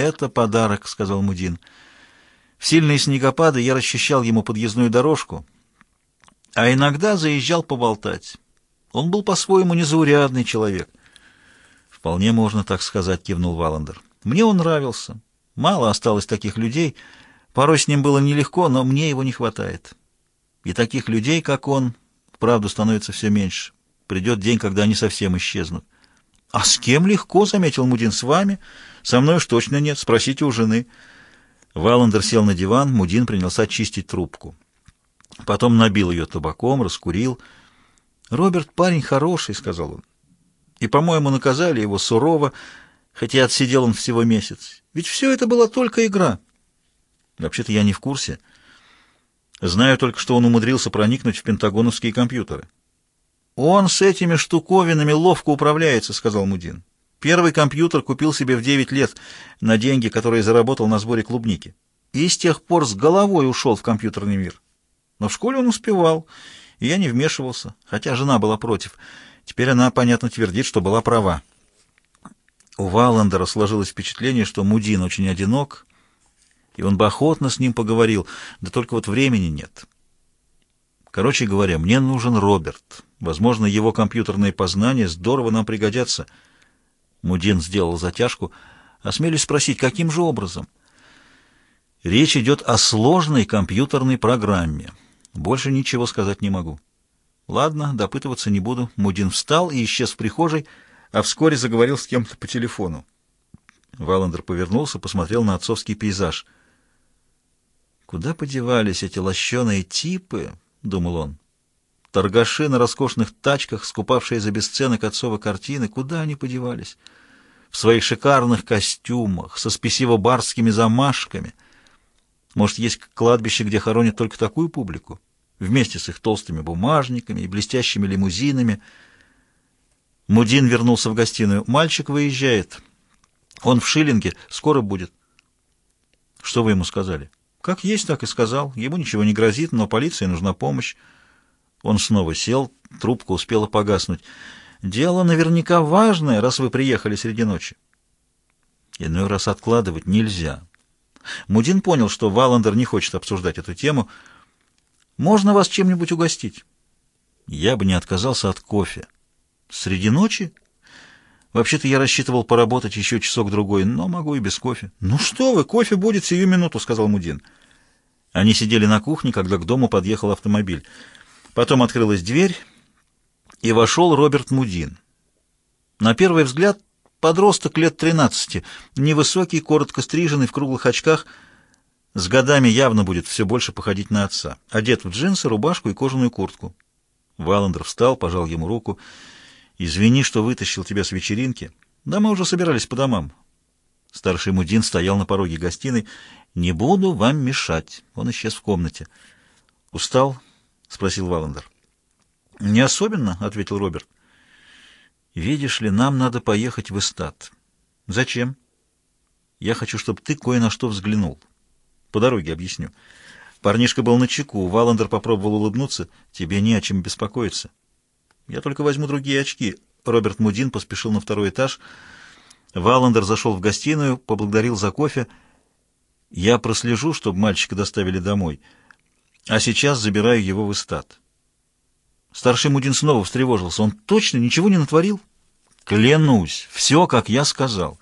«Это подарок», — сказал Мудин. В сильные снегопады я расчищал ему подъездную дорожку, а иногда заезжал поболтать. Он был по-своему незаурядный человек. «Вполне можно так сказать», — кивнул Валандер. «Мне он нравился. Мало осталось таких людей. Порой с ним было нелегко, но мне его не хватает. И таких людей, как он, вправду становится все меньше. Придет день, когда они совсем исчезнут». «А с кем легко?» — заметил Мудин. «С вами? Со мной уж точно нет. Спросите у жены». Валандер сел на диван, Мудин принялся чистить трубку. Потом набил ее табаком, раскурил. «Роберт парень хороший», — сказал он. «И, по-моему, наказали его сурово, хотя отсидел он всего месяц. Ведь все это была только игра». «Вообще-то я не в курсе. Знаю только, что он умудрился проникнуть в пентагоновские компьютеры». «Он с этими штуковинами ловко управляется», — сказал Мудин. «Первый компьютер купил себе в девять лет на деньги, которые заработал на сборе клубники. И с тех пор с головой ушел в компьютерный мир». Но в школе он успевал, и я не вмешивался, хотя жена была против. Теперь она, понятно, твердит, что была права. У Валандера сложилось впечатление, что Мудин очень одинок, и он бы охотно с ним поговорил, да только вот времени нет. Короче говоря, мне нужен Роберт. Возможно, его компьютерные познания здорово нам пригодятся. Мудин сделал затяжку. Осмелюсь спросить, каким же образом? Речь идет о сложной компьютерной программе. Больше ничего сказать не могу. Ладно, допытываться не буду. Мудин встал и исчез в прихожей, а вскоре заговорил с кем-то по телефону. Валандер повернулся, посмотрел на отцовский пейзаж. «Куда подевались эти лощеные типы?» — думал он. «Торгаши на роскошных тачках, скупавшие за бесценок отцовы картины, куда они подевались? В своих шикарных костюмах, со спесиво-барскими замашками». Может, есть кладбище, где хоронят только такую публику? Вместе с их толстыми бумажниками и блестящими лимузинами. Мудин вернулся в гостиную. «Мальчик выезжает. Он в Шиллинге. Скоро будет». «Что вы ему сказали?» «Как есть, так и сказал. Ему ничего не грозит, но полиции нужна помощь». Он снова сел, трубка успела погаснуть. «Дело наверняка важное, раз вы приехали среди ночи». «Иной раз откладывать нельзя». Мудин понял, что Валандер не хочет обсуждать эту тему. «Можно вас чем-нибудь угостить?» «Я бы не отказался от кофе». «Среди ночи?» «Вообще-то я рассчитывал поработать еще часок-другой, но могу и без кофе». «Ну что вы, кофе будет сию минуту», — сказал Мудин. Они сидели на кухне, когда к дому подъехал автомобиль. Потом открылась дверь, и вошел Роберт Мудин. На первый взгляд Подросток лет 13, невысокий, коротко стриженный, в круглых очках. С годами явно будет все больше походить на отца. Одет в джинсы, рубашку и кожаную куртку. Валандер встал, пожал ему руку. «Извини, что вытащил тебя с вечеринки. Да мы уже собирались по домам». Старший Мудин стоял на пороге гостиной. «Не буду вам мешать». Он исчез в комнате. «Устал?» — спросил Валандер. «Не особенно», — ответил Роберт. Видишь ли, нам надо поехать в Эстат. Зачем? Я хочу, чтобы ты кое на что взглянул. По дороге объясню. Парнишка был на чеку. Валандер попробовал улыбнуться. Тебе не о чем беспокоиться. Я только возьму другие очки. Роберт Мудин поспешил на второй этаж. Валандер зашел в гостиную, поблагодарил за кофе. Я прослежу, чтобы мальчика доставили домой. А сейчас забираю его в Эстат. Старший Мудин снова встревожился. Он точно ничего не натворил? Клянусь, все, как я сказал.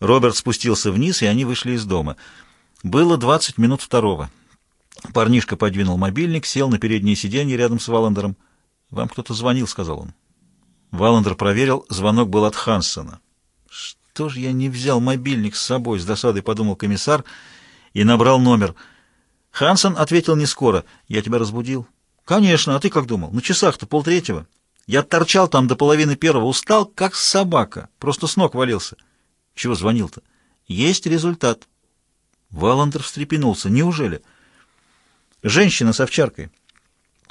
Роберт спустился вниз, и они вышли из дома. Было двадцать минут второго. Парнишка подвинул мобильник, сел на переднее сиденье рядом с Валандером. «Вам кто-то звонил», — сказал он. Валандер проверил, звонок был от Хансона. «Что ж я не взял мобильник с собой?» — с досадой подумал комиссар и набрал номер. Хансон ответил не скоро. «Я тебя разбудил?» «Конечно, а ты как думал? На часах-то полтретьего. Я торчал там до половины первого, устал, как собака, просто с ног валился». «Чего звонил-то?» «Есть результат». Валандер встрепенулся. «Неужели?» «Женщина с овчаркой.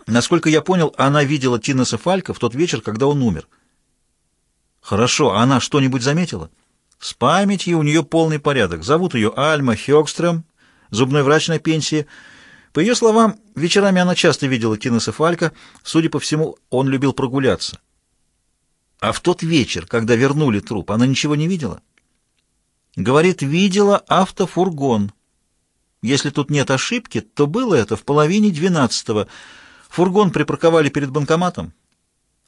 Насколько я понял, она видела Тинеса Фалька в тот вечер, когда он умер». «Хорошо, а она что-нибудь заметила?» «С памятью у нее полный порядок. Зовут ее Альма Хёгстрöm, зубной врач на пенсии». По ее словам, вечерами она часто видела Тинеса Фалька. Судя по всему, он любил прогуляться. А в тот вечер, когда вернули труп, она ничего не видела? Говорит, видела автофургон. Если тут нет ошибки, то было это в половине двенадцатого. Фургон припарковали перед банкоматом.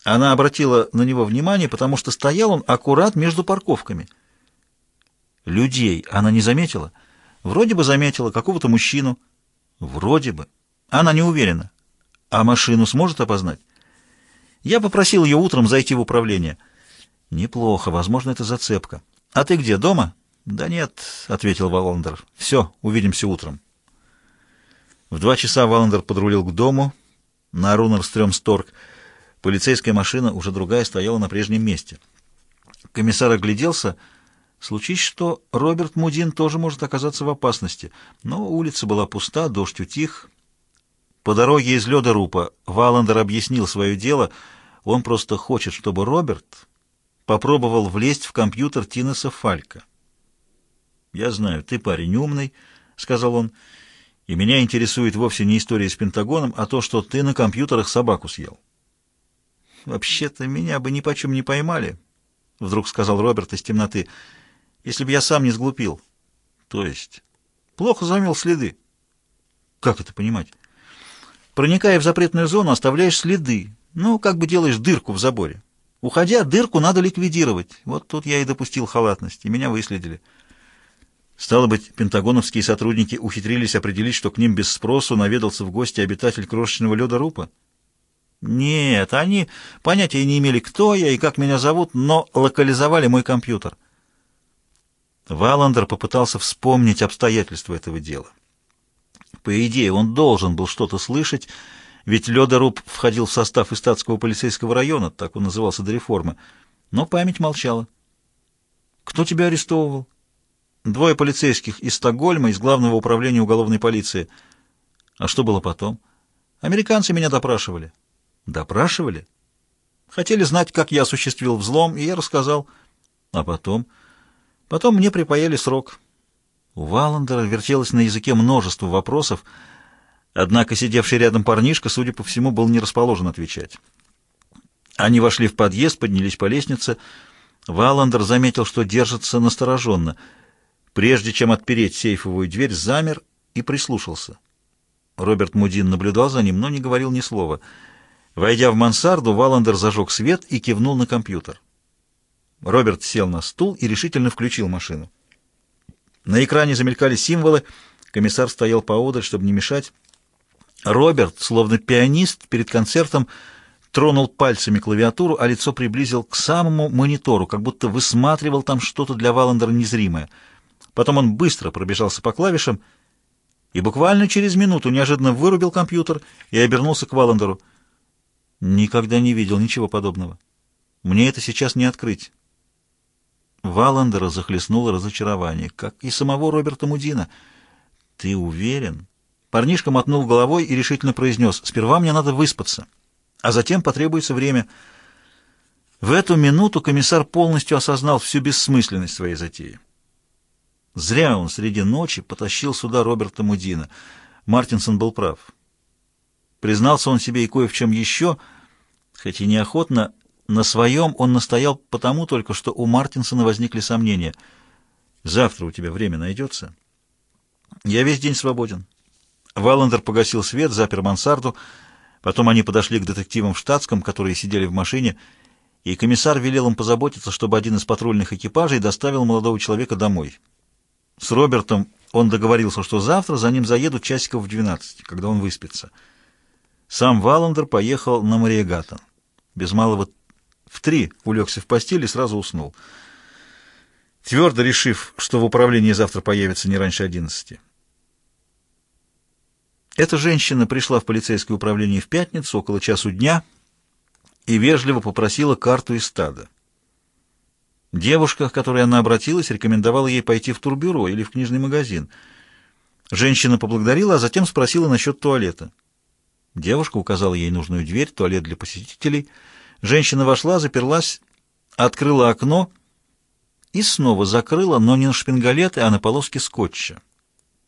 Она обратила на него внимание, потому что стоял он аккурат между парковками. Людей она не заметила. Вроде бы заметила какого-то мужчину. Вроде бы. Она не уверена. А машину сможет опознать? Я попросил ее утром зайти в управление. Неплохо, возможно, это зацепка. А ты где, дома? Да нет, ответил Валандер. Все, увидимся утром. В два часа Валандер подрулил к дому на Рунерстрёмсторг. Полицейская машина, уже другая, стояла на прежнем месте. Комиссар огляделся. Случись что, Роберт Мудин тоже может оказаться в опасности. Но улица была пуста, дождь утих. По дороге из Лёдорупа Валандер объяснил свое дело. Он просто хочет, чтобы Роберт попробовал влезть в компьютер Тинеса Фалька. «Я знаю, ты парень умный», — сказал он, — «и меня интересует вовсе не история с Пентагоном, а то, что ты на компьютерах собаку съел». «Вообще-то меня бы ни почем не поймали», — вдруг сказал Роберт из темноты, — «если бы я сам не сглупил». «То есть?» «Плохо замел следы». «Как это понимать?» «Проникая в запретную зону, оставляешь следы. Ну, как бы делаешь дырку в заборе. Уходя, дырку надо ликвидировать. Вот тут я и допустил халатность, и меня выследили». Стало быть, пентагоновские сотрудники ухитрились определить, что к ним без спросу наведался в гости обитатель крошечного лёда Рупа? Нет, они понятия не имели, кто я и как меня зовут, но локализовали мой компьютер. Валандер попытался вспомнить обстоятельства этого дела. По идее, он должен был что-то слышать, ведь Лёдоруб входил в состав Истатского полицейского района, так он назывался до реформы, но память молчала. «Кто тебя арестовывал?» Двое полицейских из Стокгольма, из Главного управления уголовной полиции. А что было потом? Американцы меня допрашивали. Допрашивали? Хотели знать, как я осуществил взлом, и я рассказал. А потом? Потом мне припаяли срок. У Валандера вертелось на языке множество вопросов, однако сидевший рядом парнишка, судя по всему, был не расположен отвечать. Они вошли в подъезд, поднялись по лестнице. Валандер заметил, что держится настороженно — Прежде чем отпереть сейфовую дверь, замер и прислушался. Роберт Мудин наблюдал за ним, но не говорил ни слова. Войдя в мансарду, Валандер зажег свет и кивнул на компьютер. Роберт сел на стул и решительно включил машину. На экране замелькали символы, комиссар стоял поодаль, чтобы не мешать. Роберт, словно пианист перед концертом, тронул пальцами клавиатуру, а лицо приблизил к самому монитору, как будто высматривал там что-то для Валандера незримое — Потом он быстро пробежался по клавишам и буквально через минуту неожиданно вырубил компьютер и обернулся к Валандеру. Никогда не видел ничего подобного. Мне это сейчас не открыть. Валандера захлестнуло разочарование, как и самого Роберта Мудина. «Ты уверен?» Парнишка мотнул головой и решительно произнес, «Сперва мне надо выспаться, а затем потребуется время». В эту минуту комиссар полностью осознал всю бессмысленность своей затеи. Зря он среди ночи потащил сюда Роберта Мудина. Мартинсон был прав. Признался он себе и кое в чем еще, хоть и неохотно, на своем он настоял потому только, что у Мартинсона возникли сомнения. «Завтра у тебя время найдется?» «Я весь день свободен». Валандер погасил свет, запер мансарду. Потом они подошли к детективам в штатском, которые сидели в машине, и комиссар велел им позаботиться, чтобы один из патрульных экипажей доставил молодого человека домой. С Робертом он договорился, что завтра за ним заедут часиков в 12, когда он выспится. Сам Валандер поехал на Мариегатон. Без малого в три улегся в постель и сразу уснул, твердо решив, что в управлении завтра появится не раньше одиннадцати. Эта женщина пришла в полицейское управление в пятницу около часу дня и вежливо попросила карту из стада. Девушка, к которой она обратилась, рекомендовала ей пойти в турбюро или в книжный магазин. Женщина поблагодарила, а затем спросила насчет туалета. Девушка указала ей нужную дверь, туалет для посетителей. Женщина вошла, заперлась, открыла окно и снова закрыла, но не на шпингалеты, а на полоски скотча.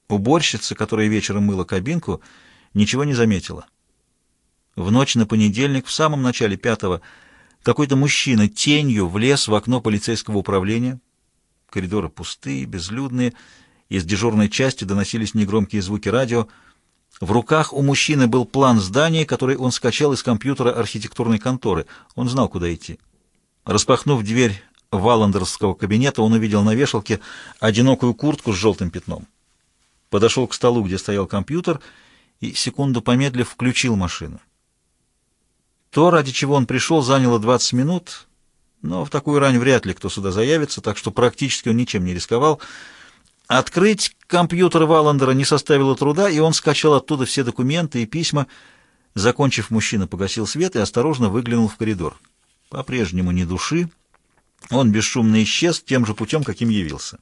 Уборщица, которая вечером мыла кабинку, ничего не заметила. В ночь на понедельник, в самом начале пятого, какой-то мужчина тенью влез в окно полицейского управления. Коридоры пустые, безлюдные. Из дежурной части доносились негромкие звуки радио. В руках у мужчины был план здания, который он скачал из компьютера архитектурной конторы. Он знал, куда идти. Распахнув дверь валандерского кабинета, он увидел на вешалке одинокую куртку с желтым пятном. Подошел к столу, где стоял компьютер, и, секунду помедлив, включил машину. То, ради чего он пришел, заняло 20 минут, но в такую рань вряд ли кто сюда заявится, так что практически он ничем не рисковал. Открыть компьютер Валандера не составило труда, и он скачал оттуда все документы и письма. Закончив, мужчина погасил свет и осторожно выглянул в коридор. По-прежнему ни души. Он бесшумно исчез тем же путем, каким явился.